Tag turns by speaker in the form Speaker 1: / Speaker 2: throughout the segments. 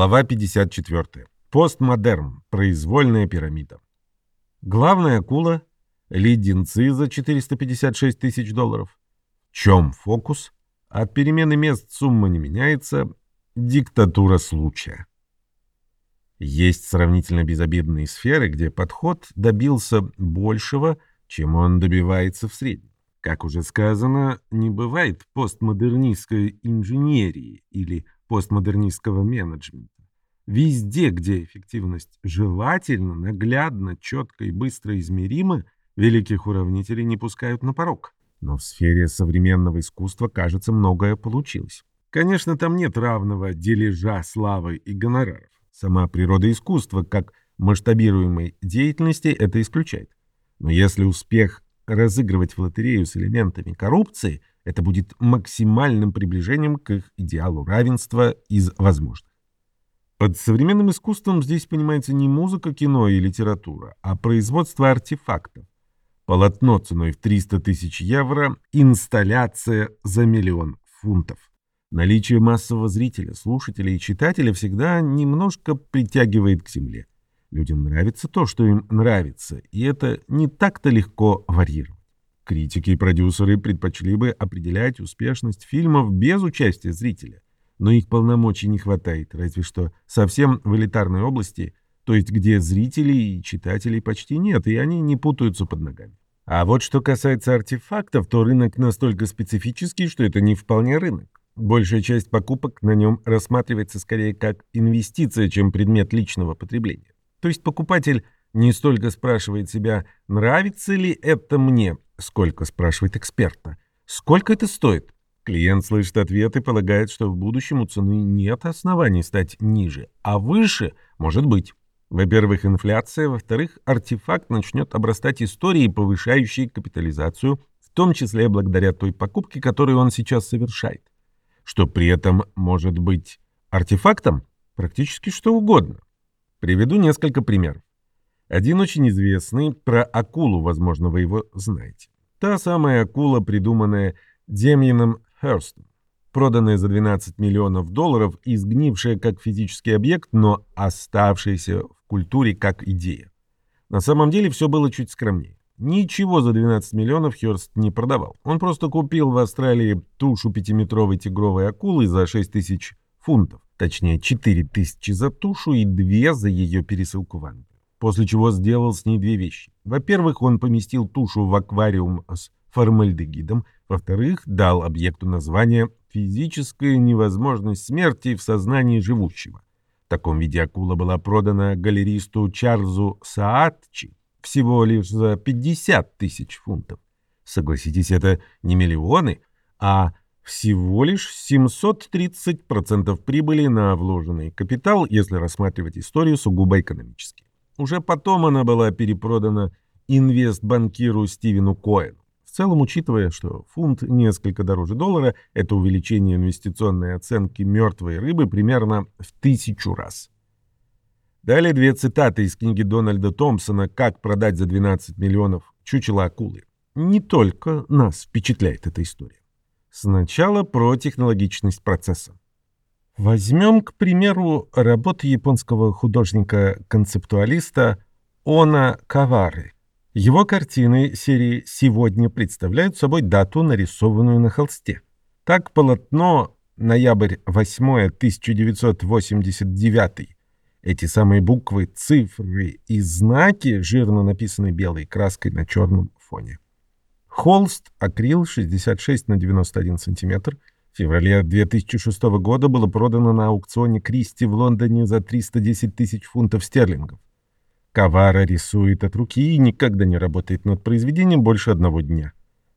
Speaker 1: Глава 54. Постмодерн. Произвольная пирамида. Главная акула – леденцы за 456 тысяч долларов. В чем фокус? От перемены мест сумма не меняется. Диктатура случая. Есть сравнительно безобидные сферы, где подход добился большего, чем он добивается в среднем. Как уже сказано, не бывает постмодернистской инженерии или постмодернистского менеджмента. Везде, где эффективность желательно, наглядно, четко и быстро измерима, великих уравнителей не пускают на порог. Но в сфере современного искусства, кажется, многое получилось. Конечно, там нет равного дележа славы и гонораров. Сама природа искусства, как масштабируемой деятельности, это исключает. Но если успех разыгрывать в лотерею с элементами коррупции, это будет максимальным приближением к их идеалу равенства из возможных. Под современным искусством здесь понимается не музыка, кино и литература, а производство артефактов. Полотно ценой в 300 тысяч евро, инсталляция за миллион фунтов. Наличие массового зрителя, слушателя и читателя всегда немножко притягивает к земле. Людям нравится то, что им нравится, и это не так-то легко варьировать. Критики и продюсеры предпочли бы определять успешность фильмов без участия зрителя, но их полномочий не хватает, разве что совсем в элитарной области, то есть где зрителей и читателей почти нет, и они не путаются под ногами. А вот что касается артефактов, то рынок настолько специфический, что это не вполне рынок. Большая часть покупок на нем рассматривается скорее как инвестиция, чем предмет личного потребления. То есть покупатель не столько спрашивает себя, нравится ли это мне, сколько спрашивает эксперта. Сколько это стоит? Клиент слышит ответ и полагает, что в будущем у цены нет оснований стать ниже, а выше может быть. Во-первых, инфляция, во-вторых, артефакт начнет обрастать историей, повышающей капитализацию, в том числе благодаря той покупке, которую он сейчас совершает. Что при этом может быть артефактом? Практически что угодно. Приведу несколько примеров. Один очень известный, про акулу, возможно, вы его знаете. Та самая акула, придуманная Демьяном Херстом, проданная за 12 миллионов долларов и сгнившая как физический объект, но оставшаяся в культуре как идея. На самом деле все было чуть скромнее. Ничего за 12 миллионов Херст не продавал. Он просто купил в Австралии тушу пятиметровой тигровой акулы за 6 тысяч фунтов. Точнее, 4 тысячи за тушу и 2 за ее пересылку в Англию после чего сделал с ней две вещи. Во-первых, он поместил тушу в аквариум с формальдегидом, во-вторых, дал объекту название «физическая невозможность смерти в сознании живущего». В таком виде акула была продана галеристу Чарльзу Саатчи всего лишь за 50 тысяч фунтов. Согласитесь, это не миллионы, а всего лишь 730% прибыли на вложенный капитал, если рассматривать историю сугубо экономически. Уже потом она была перепродана инвестбанкиру Стивену Коэну. В целом, учитывая, что фунт несколько дороже доллара, это увеличение инвестиционной оценки мертвой рыбы примерно в тысячу раз. Далее две цитаты из книги Дональда Томпсона «Как продать за 12 миллионов чучело акулы». Не только нас впечатляет эта история. Сначала про технологичность процесса. Возьмем, к примеру, работу японского художника-концептуалиста Она Кавары. Его картины серии «Сегодня» представляют собой дату, нарисованную на холсте. Так полотно ноябрь 8 1989 эти самые буквы, цифры и знаки, жирно написаны белой краской на черном фоне. Холст, акрил 66 на 91 сантиметр, в феврале 2006 года было продано на аукционе Кристи в Лондоне за 310 тысяч фунтов стерлингов. Кавара рисует от руки и никогда не работает над произведением больше одного дня.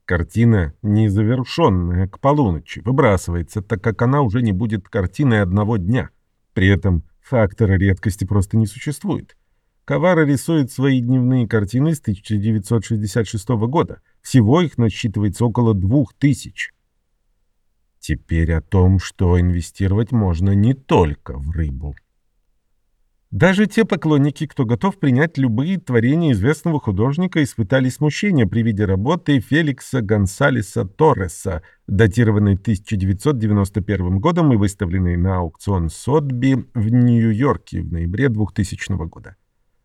Speaker 1: Картина, незавершенная к полуночи, выбрасывается, так как она уже не будет картиной одного дня. При этом фактора редкости просто не существует. Кавара рисует свои дневные картины с 1966 года. Всего их насчитывается около двух тысяч. Теперь о том, что инвестировать можно не только в рыбу. Даже те поклонники, кто готов принять любые творения известного художника, испытали смущение при виде работы Феликса Гонсалеса Торреса, датированной 1991 годом и выставленной на аукцион Сотби в Нью-Йорке в ноябре 2000 года.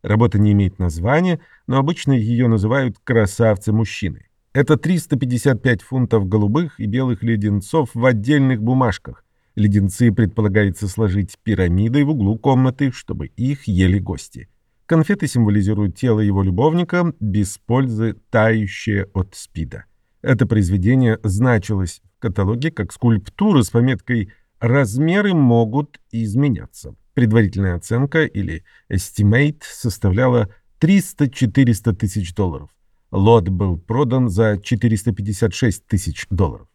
Speaker 1: Работа не имеет названия, но обычно ее называют «красавцы-мужчины». Это 355 фунтов голубых и белых леденцов в отдельных бумажках, Леденцы предполагается сложить пирамидой в углу комнаты, чтобы их ели гости. Конфеты символизируют тело его любовника, без пользы тающее от спида. Это произведение значилось в каталоге как скульптура с пометкой «Размеры могут изменяться». Предварительная оценка или estimate составляла 300-400 тысяч долларов. Лот был продан за 456 тысяч долларов.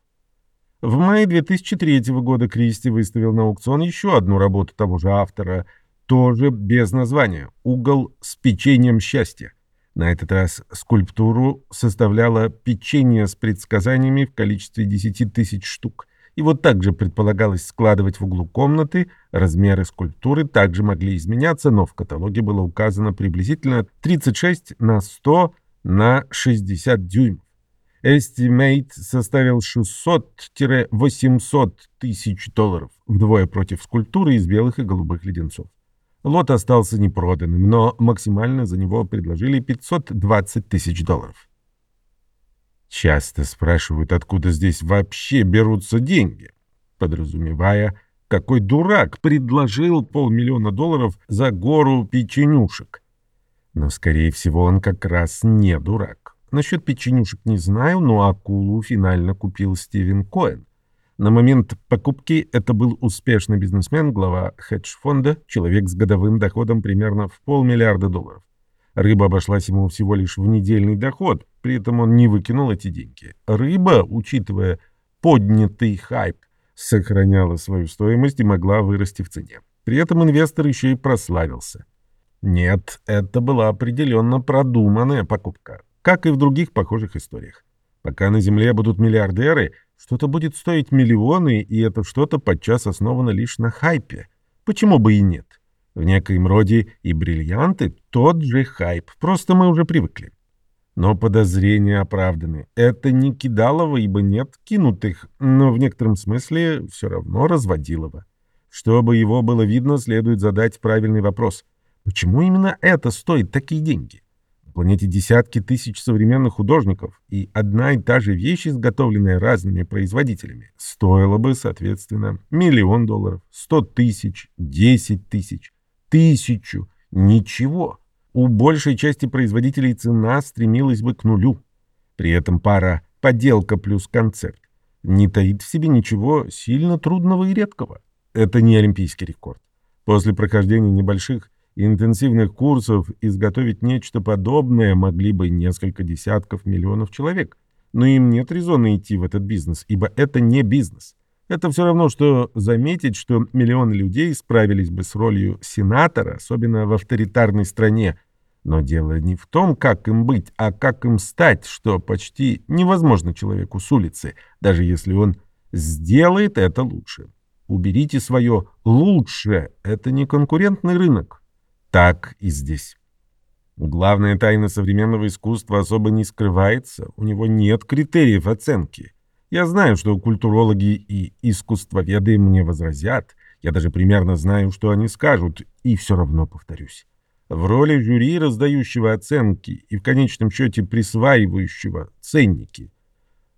Speaker 1: В мае 2003 года Кристи выставил на аукцион еще одну работу того же автора, тоже без названия «Угол с печеньем счастья». На этот раз скульптуру составляло печенье с предсказаниями в количестве 10 тысяч штук. Его также предполагалось складывать в углу комнаты. Размеры скульптуры также могли изменяться, но в каталоге было указано приблизительно 36 на 100 на 60 дюймов. Estimate составил 600-800 тысяч долларов, вдвое против скульптуры из белых и голубых леденцов. Лот остался непроданным, но максимально за него предложили 520 тысяч долларов. Часто спрашивают, откуда здесь вообще берутся деньги, подразумевая, какой дурак предложил полмиллиона долларов за гору печенюшек. Но, скорее всего, он как раз не дурак. Насчет печенюшек не знаю, но акулу финально купил Стивен Коэн. На момент покупки это был успешный бизнесмен, глава хедж-фонда, человек с годовым доходом примерно в полмиллиарда долларов. Рыба обошлась ему всего лишь в недельный доход, при этом он не выкинул эти деньги. Рыба, учитывая поднятый хайп, сохраняла свою стоимость и могла вырасти в цене. При этом инвестор еще и прославился. Нет, это была определенно продуманная покупка как и в других похожих историях. Пока на Земле будут миллиардеры, что-то будет стоить миллионы, и это что-то подчас основано лишь на хайпе. Почему бы и нет? В некоем роде и бриллианты — тот же хайп, просто мы уже привыкли. Но подозрения оправданы. Это не Кидалово, ибо нет кинутых, но в некотором смысле все равно разводилово. Чтобы его было видно, следует задать правильный вопрос. Почему именно это стоит такие деньги? планете десятки тысяч современных художников, и одна и та же вещь, изготовленная разными производителями, стоила бы, соответственно, миллион долларов, сто тысяч, десять тысяч, тысячу, ничего. У большей части производителей цена стремилась бы к нулю. При этом пара «поделка плюс концепт» не таит в себе ничего сильно трудного и редкого. Это не олимпийский рекорд. После прохождения небольших интенсивных курсов изготовить нечто подобное могли бы несколько десятков миллионов человек. Но им нет резона идти в этот бизнес, ибо это не бизнес. Это все равно, что заметить, что миллионы людей справились бы с ролью сенатора, особенно в авторитарной стране. Но дело не в том, как им быть, а как им стать, что почти невозможно человеку с улицы, даже если он сделает это лучше. Уберите свое «лучше» — это не конкурентный рынок. Так и здесь. Главная тайна современного искусства особо не скрывается, у него нет критериев оценки. Я знаю, что культурологи и искусствоведы мне возразят, я даже примерно знаю, что они скажут, и все равно повторюсь. В роли жюри, раздающего оценки и в конечном счете присваивающего ценники,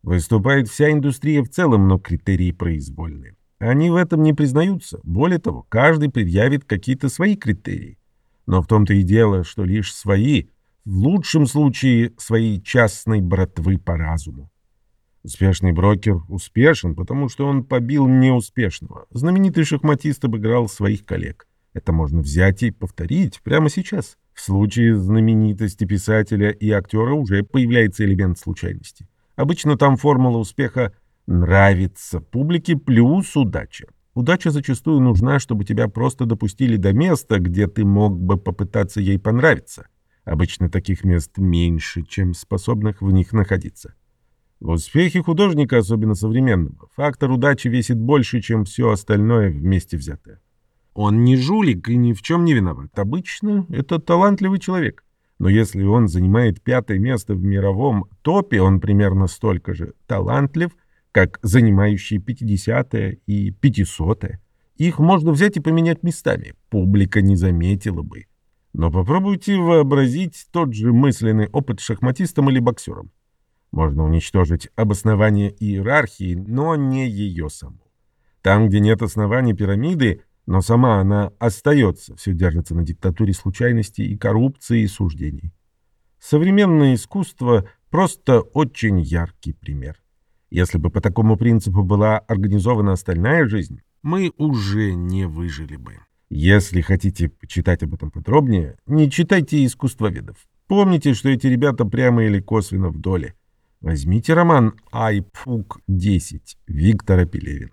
Speaker 1: выступает вся индустрия в целом, но критерии произвольны. Они в этом не признаются. Более того, каждый предъявит какие-то свои критерии. Но в том-то и дело, что лишь свои, в лучшем случае своей частной братвы по разуму. Успешный брокер успешен, потому что он побил неуспешного. Знаменитый шахматист обыграл своих коллег. Это можно взять и повторить прямо сейчас. В случае знаменитости писателя и актера уже появляется элемент случайности. Обычно там формула успеха «нравится публике плюс удача». Удача зачастую нужна, чтобы тебя просто допустили до места, где ты мог бы попытаться ей понравиться. Обычно таких мест меньше, чем способных в них находиться. В успехе художника, особенно современного, фактор удачи весит больше, чем все остальное вместе взятое. Он не жулик и ни в чем не виноват. Обычно это талантливый человек. Но если он занимает пятое место в мировом топе, он примерно столько же талантлив, как занимающие 50 и 500 -е. Их можно взять и поменять местами. Публика не заметила бы. Но попробуйте вообразить тот же мысленный опыт шахматистом или боксером. Можно уничтожить обоснование иерархии, но не ее саму. Там, где нет оснований пирамиды, но сама она остается, все держится на диктатуре случайностей и коррупции и суждений. Современное искусство — просто очень яркий пример. Если бы по такому принципу была организована остальная жизнь, мы уже не выжили бы. Если хотите почитать об этом подробнее, не читайте искусствоведов. Помните, что эти ребята прямо или косвенно в доле. Возьмите роман «Айпук-10» Виктора Пелевина.